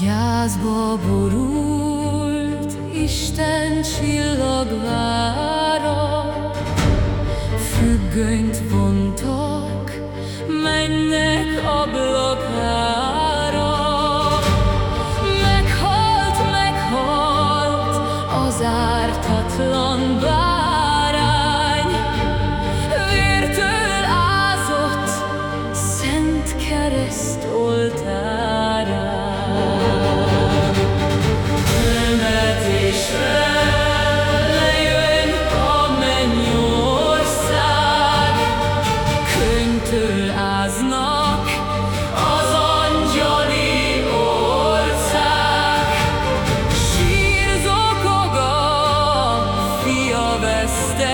Gyászba borult Isten csillagvára, Függönyt vontak, mennek ablakára. Meghalt, meghalt az ártatlan bárány, Vértől ázott szent Kereszt keresztoltár. stay.